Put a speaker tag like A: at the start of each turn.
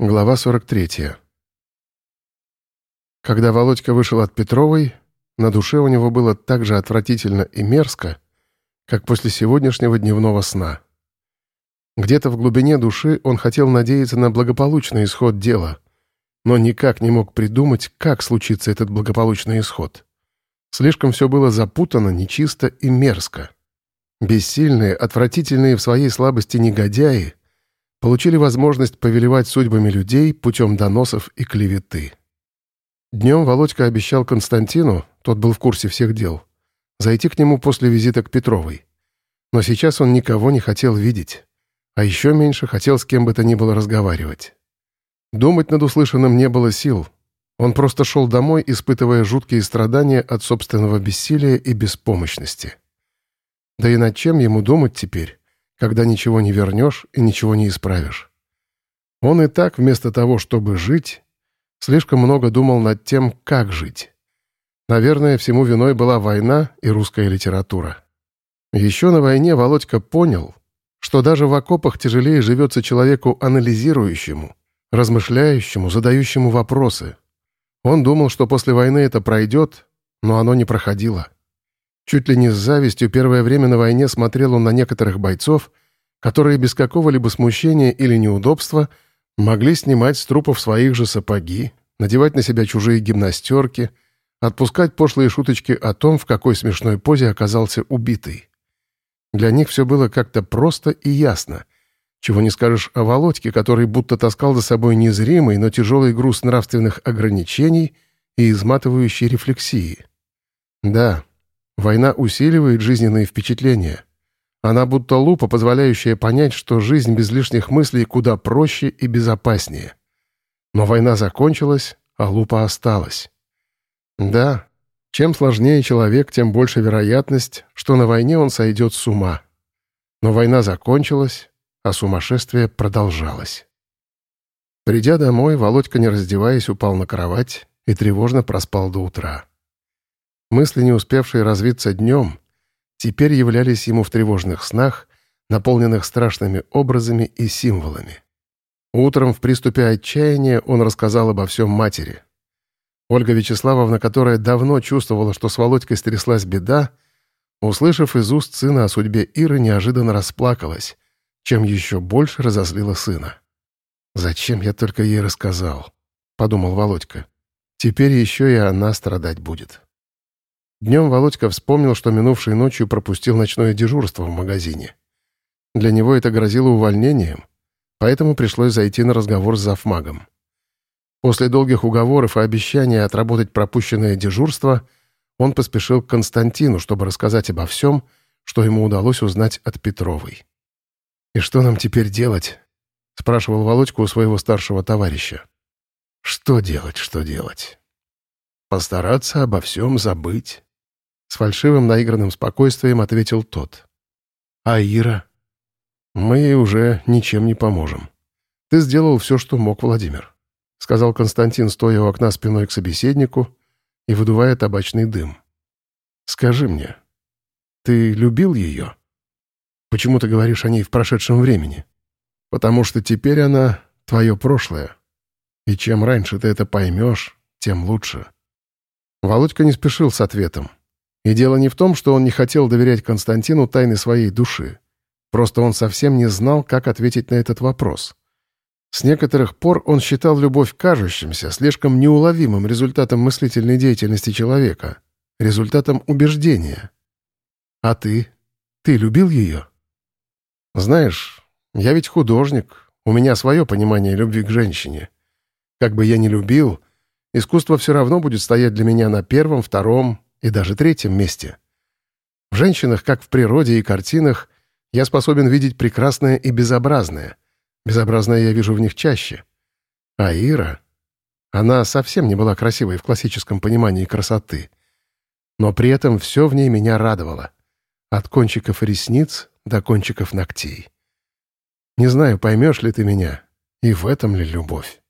A: Глава 43. Когда Володька вышел от Петровой, на душе у него было так же отвратительно и мерзко, как после сегодняшнего дневного сна. Где-то в глубине души он хотел надеяться на благополучный исход дела, но никак не мог придумать, как случится этот благополучный исход. Слишком все было запутано, нечисто и мерзко. Бессильные, отвратительные в своей слабости негодяи — получили возможность повелевать судьбами людей путем доносов и клеветы. Днем Володька обещал Константину, тот был в курсе всех дел, зайти к нему после визита к Петровой. Но сейчас он никого не хотел видеть, а еще меньше хотел с кем бы то ни было разговаривать. Думать над услышанным не было сил. Он просто шел домой, испытывая жуткие страдания от собственного бессилия и беспомощности. Да и над чем ему думать теперь? Когда ничего не вернешь и ничего не исправишь. Он и так, вместо того, чтобы жить, слишком много думал над тем, как жить. Наверное, всему виной была война и русская литература. Еще на войне Володька понял, что даже в окопах тяжелее живется человеку анализирующему, размышляющему, задающему вопросы. Он думал, что после войны это пройдет, но оно не проходило. Чуть ли не с завистью первое время на войне смотрел он на некоторых бойцов, которые без какого-либо смущения или неудобства могли снимать с трупов своих же сапоги, надевать на себя чужие гимнастерки, отпускать пошлые шуточки о том, в какой смешной позе оказался убитый. Для них все было как-то просто и ясно. Чего не скажешь о Володьке, который будто таскал за собой незримый, но тяжелый груз нравственных ограничений и изматывающей рефлексии. Да, Война усиливает жизненные впечатления. Она будто лупа, позволяющая понять, что жизнь без лишних мыслей куда проще и безопаснее. Но война закончилась, а лупа осталась. Да, чем сложнее человек, тем больше вероятность, что на войне он сойдет с ума. Но война закончилась, а сумасшествие продолжалось. Придя домой, Володька, не раздеваясь, упал на кровать и тревожно проспал до утра. Мысли, не успевшие развиться днем, теперь являлись ему в тревожных снах, наполненных страшными образами и символами. Утром в приступе отчаяния он рассказал обо всем матери. Ольга Вячеславовна, которая давно чувствовала, что с Володькой стряслась беда, услышав из уст сына о судьбе Иры, неожиданно расплакалась, чем еще больше разозлила сына. «Зачем я только ей рассказал?» — подумал Володька. «Теперь еще и она страдать будет». Днем Володька вспомнил, что минувшей ночью пропустил ночное дежурство в магазине. Для него это грозило увольнением, поэтому пришлось зайти на разговор с завмагом. После долгих уговоров и обещания отработать пропущенное дежурство, он поспешил к Константину, чтобы рассказать обо всем, что ему удалось узнать от Петровой. «И что нам теперь делать?» — спрашивал Володька у своего старшего товарища. «Что делать, что делать?» «Постараться обо всем забыть. С фальшивым наигранным спокойствием ответил тот. «А Ира?» «Мы ей уже ничем не поможем. Ты сделал все, что мог, Владимир», — сказал Константин, стоя у окна спиной к собеседнику и выдувая табачный дым. «Скажи мне, ты любил ее? Почему ты говоришь о ней в прошедшем времени? Потому что теперь она твое прошлое. И чем раньше ты это поймешь, тем лучше». Володька не спешил с ответом. И дело не в том, что он не хотел доверять Константину тайны своей души. Просто он совсем не знал, как ответить на этот вопрос. С некоторых пор он считал любовь кажущимся, слишком неуловимым результатом мыслительной деятельности человека, результатом убеждения. А ты? Ты любил ее? Знаешь, я ведь художник, у меня свое понимание любви к женщине. Как бы я ни любил, искусство все равно будет стоять для меня на первом, втором, и даже третьем месте. В женщинах, как в природе и картинах, я способен видеть прекрасное и безобразное. Безобразное я вижу в них чаще. А Ира... Она совсем не была красивой в классическом понимании красоты. Но при этом все в ней меня радовало. От кончиков ресниц до кончиков ногтей. Не знаю, поймешь ли ты меня, и в этом ли любовь.